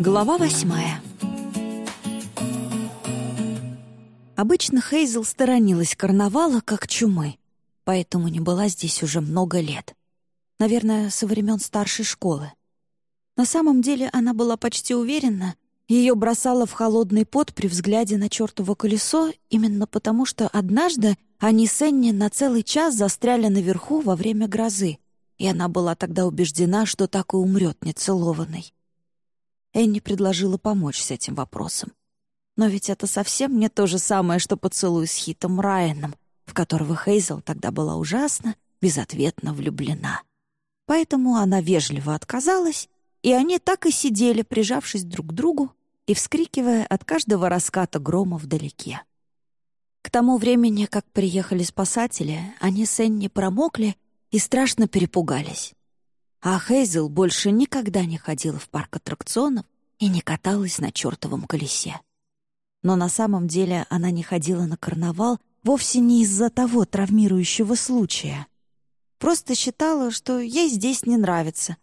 Глава восьмая Обычно Хейзел сторонилась карнавала как чумы, поэтому не была здесь уже много лет. Наверное, со времен старшей школы. На самом деле она была почти уверена, ее бросало в холодный пот при взгляде на чертово колесо именно потому, что однажды они с Энни на целый час застряли наверху во время грозы, и она была тогда убеждена, что так и умрет нецелованной. Энни предложила помочь с этим вопросом. Но ведь это совсем не то же самое, что поцелуй с Хитом Райаном, в которого Хейзел тогда была ужасно, безответно влюблена. Поэтому она вежливо отказалась, и они так и сидели, прижавшись друг к другу и вскрикивая от каждого раската грома вдалеке. К тому времени, как приехали спасатели, они с Энни промокли и страшно перепугались. А Хейзел больше никогда не ходила в парк аттракционов и не каталась на чертовом колесе. Но на самом деле она не ходила на карнавал вовсе не из-за того травмирующего случая. Просто считала, что ей здесь не нравится.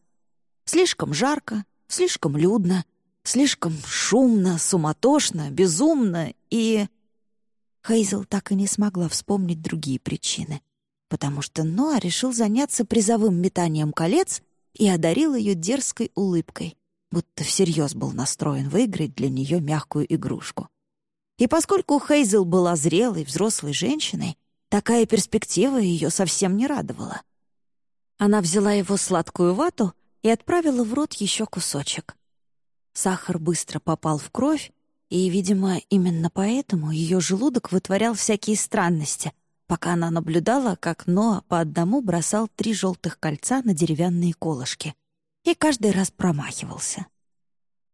Слишком жарко, слишком людно, слишком шумно, суматошно, безумно и... Хейзел так и не смогла вспомнить другие причины, потому что Ноа решил заняться призовым метанием колец и одарил ее дерзкой улыбкой, будто всерьез был настроен выиграть для нее мягкую игрушку. И поскольку Хейзел была зрелой, взрослой женщиной, такая перспектива ее совсем не радовала. Она взяла его сладкую вату и отправила в рот еще кусочек. Сахар быстро попал в кровь, и, видимо, именно поэтому ее желудок вытворял всякие странности — пока она наблюдала, как Ноа по одному бросал три желтых кольца на деревянные колышки и каждый раз промахивался.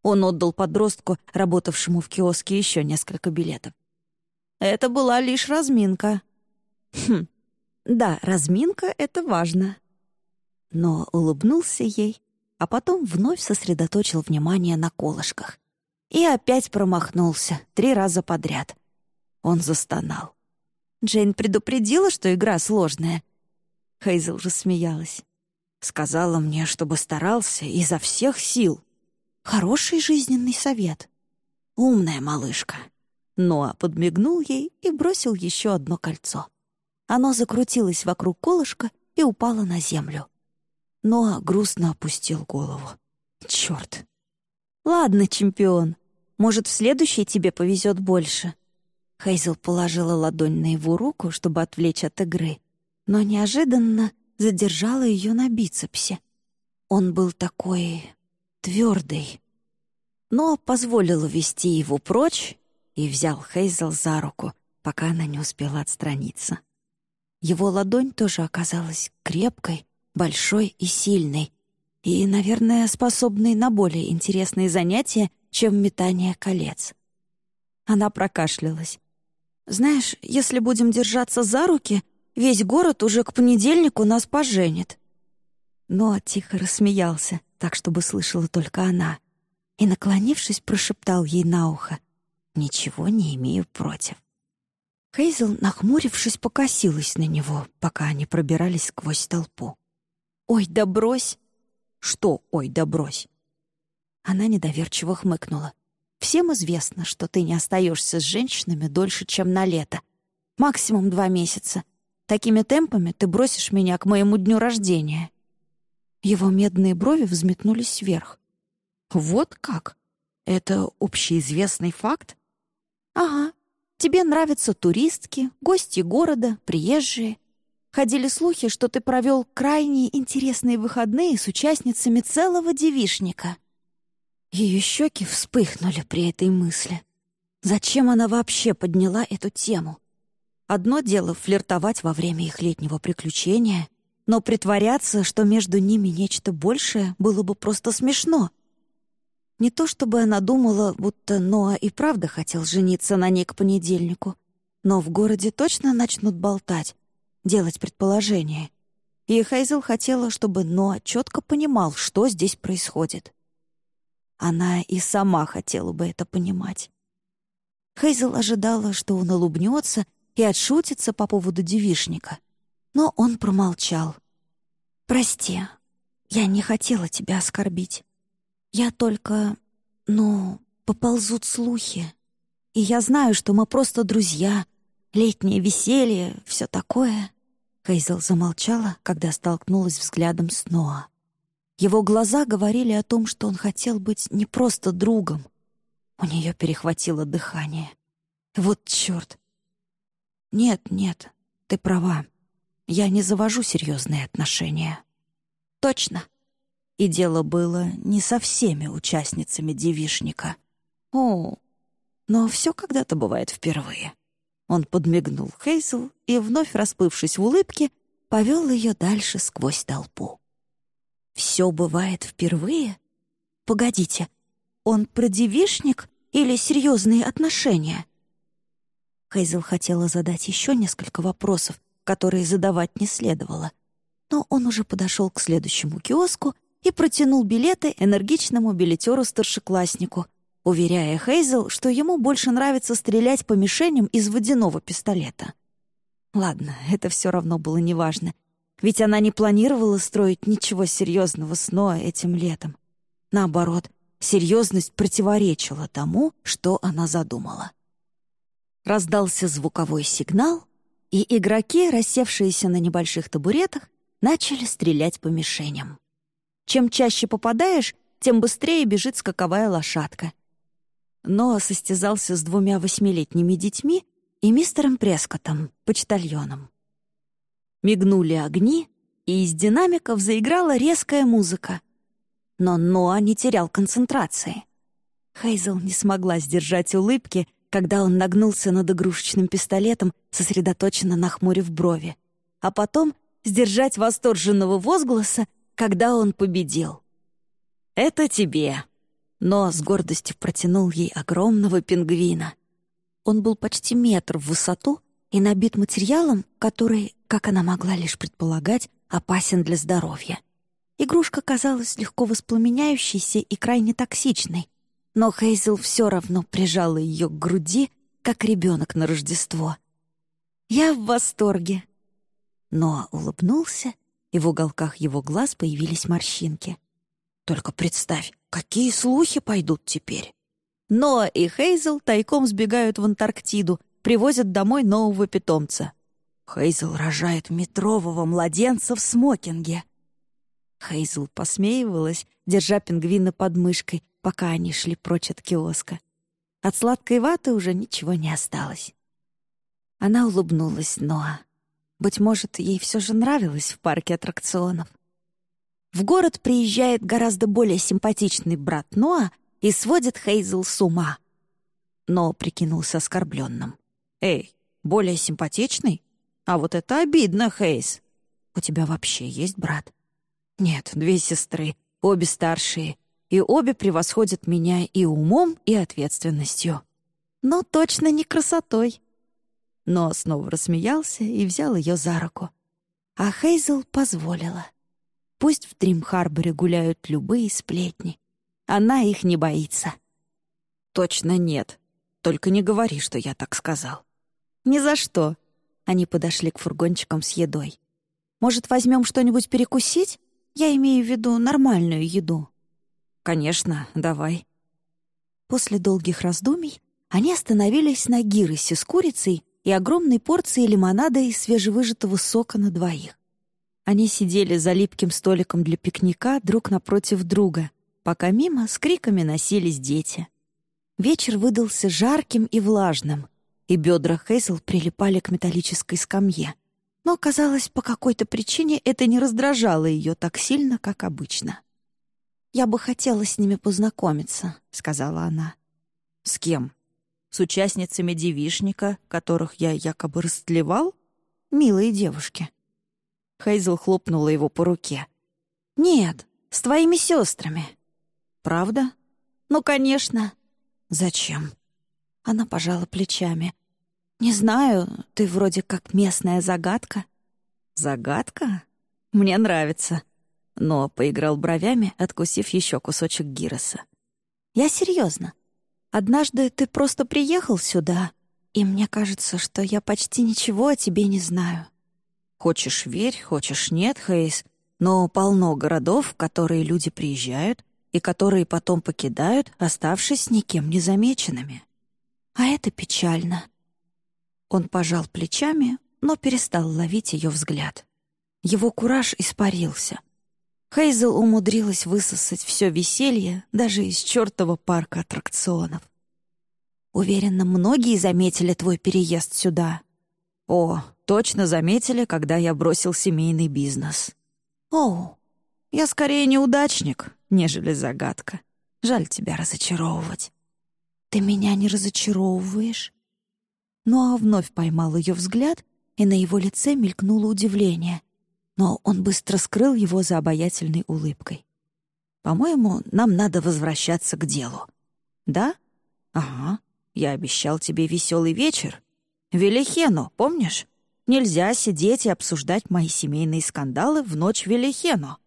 Он отдал подростку, работавшему в киоске, еще несколько билетов. Это была лишь разминка. Хм, да, разминка — это важно. Но улыбнулся ей, а потом вновь сосредоточил внимание на колышках. И опять промахнулся три раза подряд. Он застонал. Джейн предупредила, что игра сложная. Хейзел рассмеялась. Сказала мне, чтобы старался изо всех сил. Хороший жизненный совет. Умная малышка. Ноа подмигнул ей и бросил еще одно кольцо. Оно закрутилось вокруг колышка и упало на землю. Ноа грустно опустил голову. Черт. Ладно, чемпион. Может, в следующей тебе повезет больше. Хейзел положила ладонь на его руку, чтобы отвлечь от игры, но неожиданно задержала ее на бицепсе. Он был такой твердый. Но позволила вести его прочь и взял Хейзел за руку, пока она не успела отстраниться. Его ладонь тоже оказалась крепкой, большой и сильной, и, наверное, способной на более интересные занятия, чем метание колец. Она прокашлялась. Знаешь, если будем держаться за руки, весь город уже к понедельнику нас поженит». Но тихо рассмеялся, так, чтобы слышала только она, и, наклонившись, прошептал ей на ухо. «Ничего не имею против». Хейзел, нахмурившись, покосилась на него, пока они пробирались сквозь толпу. «Ой, да брось!» «Что «ой, да брось»?» Она недоверчиво хмыкнула. Всем известно, что ты не остаешься с женщинами дольше, чем на лето. Максимум два месяца. Такими темпами ты бросишь меня к моему дню рождения». Его медные брови взметнулись вверх. «Вот как? Это общеизвестный факт?» «Ага. Тебе нравятся туристки, гости города, приезжие. Ходили слухи, что ты провел крайне интересные выходные с участницами целого девишника. Ее щеки вспыхнули при этой мысли. Зачем она вообще подняла эту тему? Одно дело флиртовать во время их летнего приключения, но притворяться, что между ними нечто большее, было бы просто смешно. Не то чтобы она думала, будто Ноа и правда хотел жениться на ней к понедельнику, но в городе точно начнут болтать, делать предположения. И Хейзел хотела, чтобы Ноа четко понимал, что здесь происходит. Она и сама хотела бы это понимать. Хейзел ожидала, что он улыбнется и отшутится по поводу девишника. Но он промолчал. «Прости, я не хотела тебя оскорбить. Я только... Ну, поползут слухи. И я знаю, что мы просто друзья. Летнее веселье, все такое. Хейзел замолчала, когда столкнулась взглядом с Ноа. Его глаза говорили о том, что он хотел быть не просто другом. У нее перехватило дыхание. Вот черт. Нет, нет, ты права. Я не завожу серьезные отношения. Точно. И дело было не со всеми участницами девишника. О, но все когда-то бывает впервые. Он подмигнул Хейзел и, вновь расплывшись в улыбке, повел ее дальше сквозь толпу. «Все бывает впервые? Погодите, он про девишник или серьезные отношения?» Хейзел хотела задать еще несколько вопросов, которые задавать не следовало, но он уже подошел к следующему киоску и протянул билеты энергичному билетеру-старшекласснику, уверяя Хейзел, что ему больше нравится стрелять по мишеням из водяного пистолета. Ладно, это все равно было неважно, ведь она не планировала строить ничего серьезного с Ноа этим летом. Наоборот, серьезность противоречила тому, что она задумала. Раздался звуковой сигнал, и игроки, рассевшиеся на небольших табуретах, начали стрелять по мишеням. Чем чаще попадаешь, тем быстрее бежит скаковая лошадка — но состязался с двумя восьмилетними детьми и мистером Прескотом, почтальоном. Мигнули огни, и из динамиков заиграла резкая музыка. Но Ноа не терял концентрации. Хейзел не смогла сдержать улыбки, когда он нагнулся над игрушечным пистолетом, сосредоточенно нахмурив брови, а потом сдержать восторженного возгласа, когда он победил. «Это тебе», но с гордостью протянул ей огромного пингвина. Он был почти метр в высоту и набит материалом, который, как она могла лишь предполагать, опасен для здоровья. Игрушка казалась легко воспламеняющейся и крайне токсичной, но Хейзел все равно прижала ее к груди, как ребенок на Рождество. «Я в восторге!» Ноа улыбнулся, и в уголках его глаз появились морщинки. «Только представь, Какие слухи пойдут теперь? Ноа и Хейзел тайком сбегают в Антарктиду, привозят домой нового питомца. Хейзел рожает метрового младенца в смокинге. Хейзел посмеивалась, держа пингвина под мышкой, пока они шли прочь от киоска. От сладкой ваты уже ничего не осталось. Она улыбнулась Ноа. Быть может, ей все же нравилось в парке аттракционов. В город приезжает гораздо более симпатичный брат Ноа и сводит Хейзел с ума. Но прикинулся оскорбленным. «Эй, более симпатичный? А вот это обидно, Хейз. У тебя вообще есть брат?» «Нет, две сестры, обе старшие, и обе превосходят меня и умом, и ответственностью. Но точно не красотой». Но снова рассмеялся и взял ее за руку. А Хейзел позволила. Пусть в Дрим-Харборе гуляют любые сплетни. Она их не боится. Точно нет. Только не говори, что я так сказал. Ни за что. Они подошли к фургончикам с едой. Может, возьмем что-нибудь перекусить? Я имею в виду нормальную еду. Конечно, давай. После долгих раздумий они остановились на гиросе с курицей и огромной порцией лимонада и свежевыжатого сока на двоих. Они сидели за липким столиком для пикника друг напротив друга, пока мимо с криками носились дети. Вечер выдался жарким и влажным, и бедра Хейзел прилипали к металлической скамье. Но, казалось, по какой-то причине это не раздражало ее так сильно, как обычно. «Я бы хотела с ними познакомиться», — сказала она. «С кем? С участницами девишника, которых я якобы растлевал? Милые девушки». Хейзел хлопнула его по руке. «Нет, с твоими сестрами». «Правда?» «Ну, конечно». «Зачем?» Она пожала плечами. «Не знаю, ты вроде как местная загадка». «Загадка? Мне нравится». Но поиграл бровями, откусив еще кусочек гироса. «Я серьезно. Однажды ты просто приехал сюда, и мне кажется, что я почти ничего о тебе не знаю. Хочешь — верь, хочешь — нет, Хейс, но полно городов, в которые люди приезжают, и которые потом покидают, оставшись никем незамеченными. А это печально. Он пожал плечами, но перестал ловить ее взгляд. Его кураж испарился. Хейзел умудрилась высосать все веселье даже из чертова парка аттракционов. Уверена, многие заметили твой переезд сюда. О, точно заметили, когда я бросил семейный бизнес. О, я скорее неудачник, нежели загадка. Жаль тебя разочаровывать. Ты меня не разочаровываешь. Ноа вновь поймал ее взгляд, и на его лице мелькнуло удивление. Но он быстро скрыл его за обаятельной улыбкой. «По-моему, нам надо возвращаться к делу». «Да? Ага. Я обещал тебе веселый вечер. Велихену, помнишь? Нельзя сидеть и обсуждать мои семейные скандалы в ночь Велихену.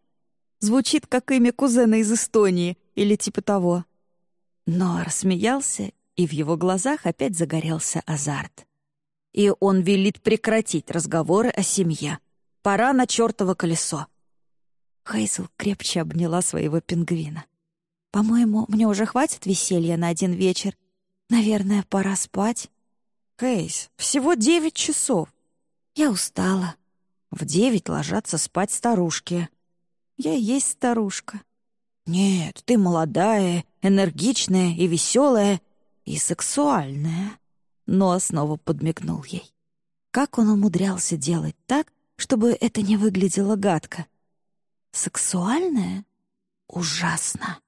Звучит как имя кузена из Эстонии или типа того. Но рассмеялся, и в его глазах опять загорелся азарт. И он велит прекратить разговоры о семье. Пора на чертово колесо. Хейзл крепче обняла своего пингвина. «По-моему, мне уже хватит веселья на один вечер, Наверное, пора спать. Кейс, всего девять часов. Я устала. В девять ложатся спать старушки. Я есть старушка. Нет, ты молодая, энергичная и веселая, и сексуальная. Но снова подмигнул ей. Как он умудрялся делать так, чтобы это не выглядело гадко? Сексуальная? Ужасно.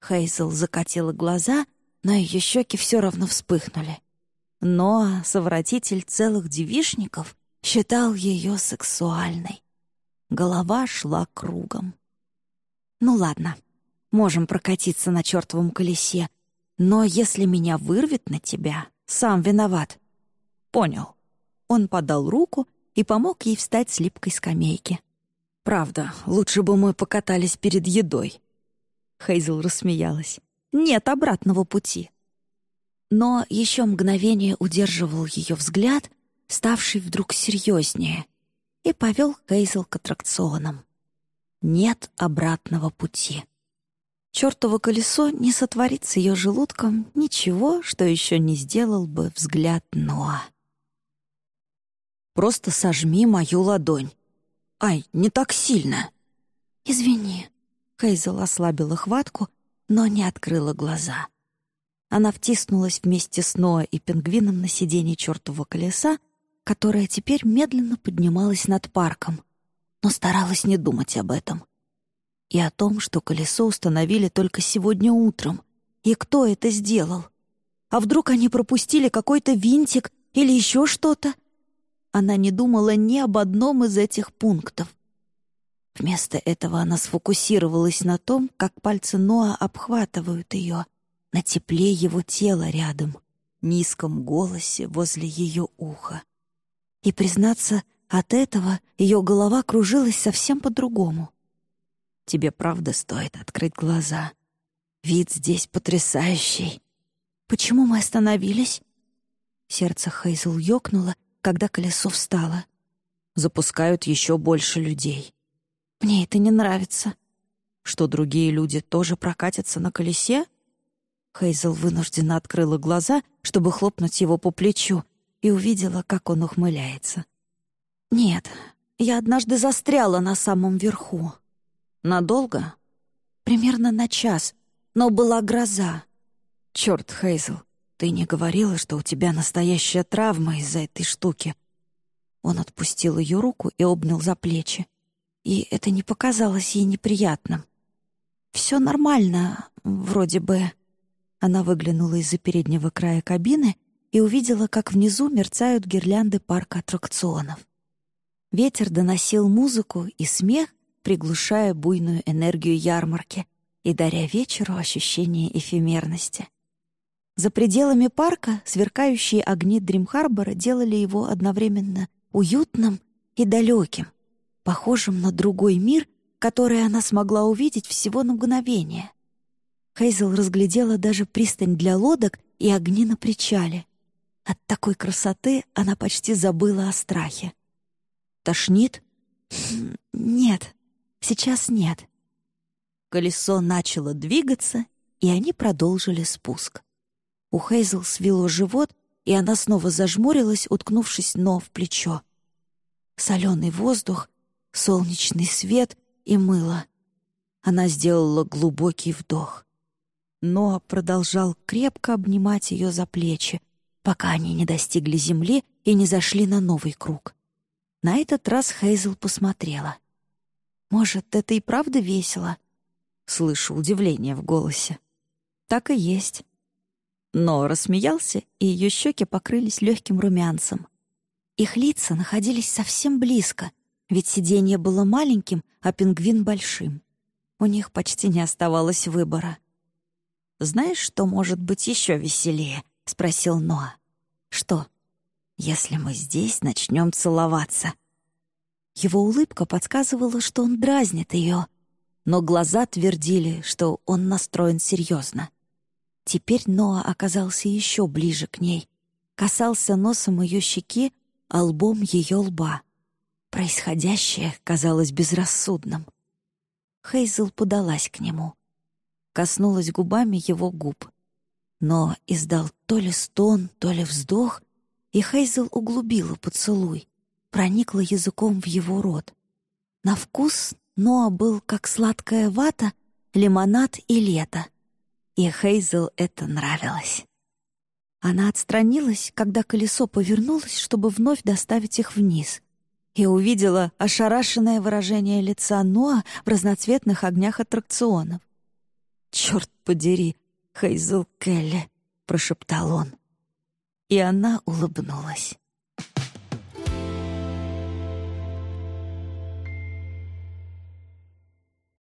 Хейзел закатила глаза — но ее щеки все равно вспыхнули. Но совратитель целых девишников считал ее сексуальной. Голова шла кругом. «Ну ладно, можем прокатиться на чертовом колесе, но если меня вырвет на тебя, сам виноват». «Понял». Он подал руку и помог ей встать с липкой скамейки. «Правда, лучше бы мы покатались перед едой». Хейзел рассмеялась нет обратного пути. Но еще мгновение удерживал ее взгляд, ставший вдруг серьезнее, и повел Хейзел к аттракционам. Нет обратного пути. Чертово колесо не сотворит с ее желудком ничего, что еще не сделал бы взгляд Ноа. «Просто сожми мою ладонь. Ай, не так сильно!» «Извини». Хейзел ослабила хватку но не открыла глаза. Она втиснулась вместе с Ноа и пингвином на сиденье чертового колеса, которое теперь медленно поднималось над парком, но старалась не думать об этом. И о том, что колесо установили только сегодня утром. И кто это сделал? А вдруг они пропустили какой-то винтик или еще что-то? Она не думала ни об одном из этих пунктов. Вместо этого она сфокусировалась на том, как пальцы Ноа обхватывают ее, на тепле его тела рядом, низком голосе возле ее уха. И, признаться, от этого ее голова кружилась совсем по-другому. «Тебе правда стоит открыть глаза. Вид здесь потрясающий. Почему мы остановились?» Сердце Хейзл ёкнуло, когда колесо встало. «Запускают еще больше людей». Мне это не нравится. Что другие люди тоже прокатятся на колесе? Хейзел вынужденно открыла глаза, чтобы хлопнуть его по плечу, и увидела, как он ухмыляется. «Нет, я однажды застряла на самом верху. Надолго? Примерно на час, но была гроза. Черт, Хейзел, ты не говорила, что у тебя настоящая травма из-за этой штуки?» Он отпустил ее руку и обнял за плечи и это не показалось ей неприятным. «Все нормально, вроде бы». Она выглянула из-за переднего края кабины и увидела, как внизу мерцают гирлянды парка аттракционов. Ветер доносил музыку и смех, приглушая буйную энергию ярмарки и даря вечеру ощущение эфемерности. За пределами парка сверкающие огни Дримхарбора делали его одновременно уютным и далеким, похожим на другой мир, который она смогла увидеть всего на мгновение. Хейзел разглядела даже пристань для лодок и огни на причале. От такой красоты она почти забыла о страхе. «Тошнит?» «Нет, сейчас нет». Колесо начало двигаться, и они продолжили спуск. У Хейзл свело живот, и она снова зажмурилась, уткнувшись но в плечо. Соленый воздух, солнечный свет и мыло. Она сделала глубокий вдох. Но продолжал крепко обнимать ее за плечи, пока они не достигли земли и не зашли на новый круг. На этот раз Хейзел посмотрела. «Может, это и правда весело?» Слышу удивление в голосе. «Так и есть». Но рассмеялся, и ее щеки покрылись легким румянцем. Их лица находились совсем близко, ведь сиденье было маленьким, а пингвин — большим. У них почти не оставалось выбора. «Знаешь, что может быть еще веселее?» — спросил Ноа. «Что?» «Если мы здесь начнем целоваться». Его улыбка подсказывала, что он дразнит ее, но глаза твердили, что он настроен серьезно. Теперь Ноа оказался еще ближе к ней, касался носом ее щеки, а лбом ее лба. Происходящее казалось безрассудным. Хейзел подалась к нему. Коснулась губами его губ. Но издал то ли стон, то ли вздох, и Хейзел углубила поцелуй, проникла языком в его рот. На вкус Ноа был как сладкая вата, лимонад и лето. И Хейзел это нравилось. Она отстранилась, когда колесо повернулось, чтобы вновь доставить их вниз, и увидела ошарашенное выражение лица Ноа в разноцветных огнях аттракционов. «Черт подери, Хейзел Келли!» — прошептал он. И она улыбнулась.